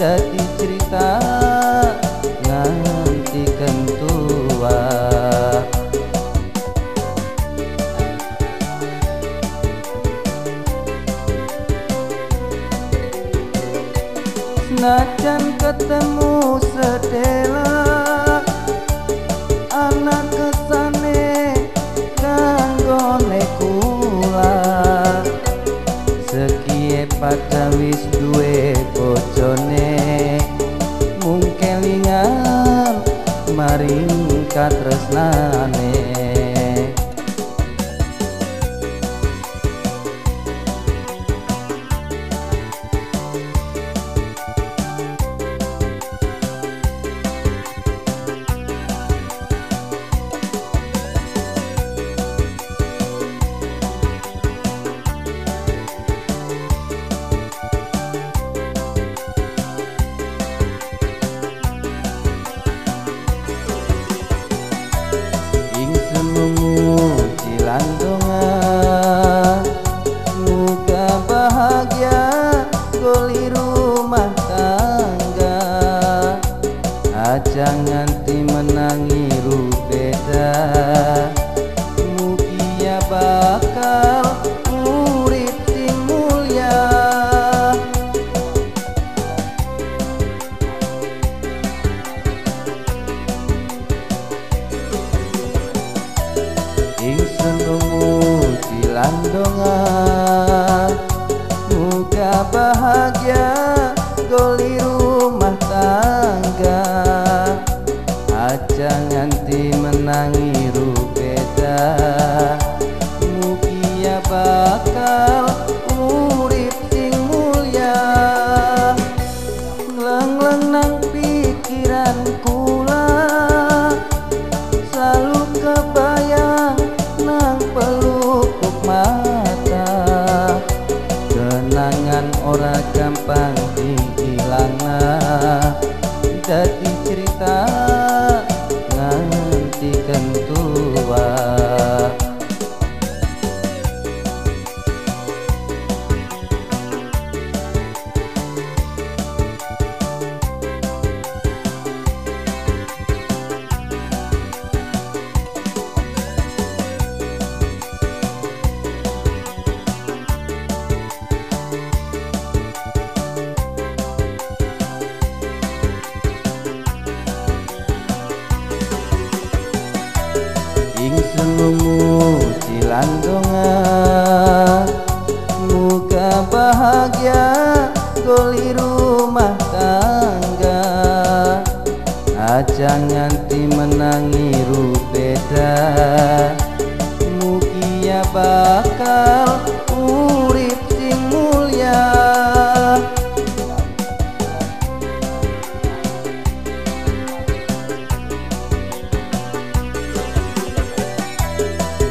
Jadi cerita nanti kentua. Senajan ketemu sedih padha wis duwe bojone. Mung kelingan maring katresnane. Jangan nganti menangi rupeda. Mugia bakal murid sing mulia. Ingsun umuji landongan setiap Bahagia goli rumah tangga. Aja nganti menangi rupeda. Mugia bakal urip sing mulia.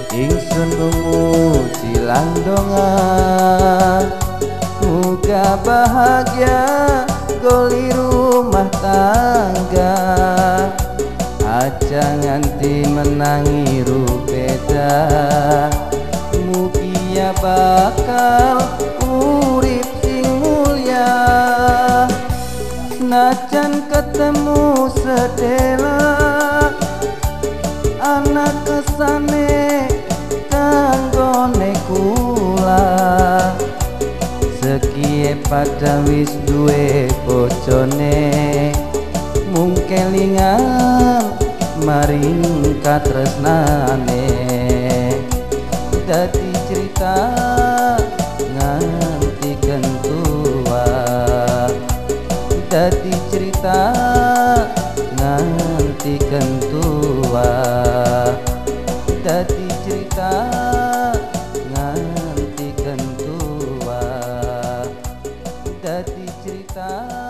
Ingsun memuji landongan Muga bahagia goli rumah tangga. Aja nganti menangi rupeda Mugia bakal urip sing mulia. Najan ketemu sedela anak kesane pada wis duwe bojone. Mung kelingan maring katresnane. Dadi cerita nganti kentua dadi cerita nganti kentua nganti kentua dadi cerita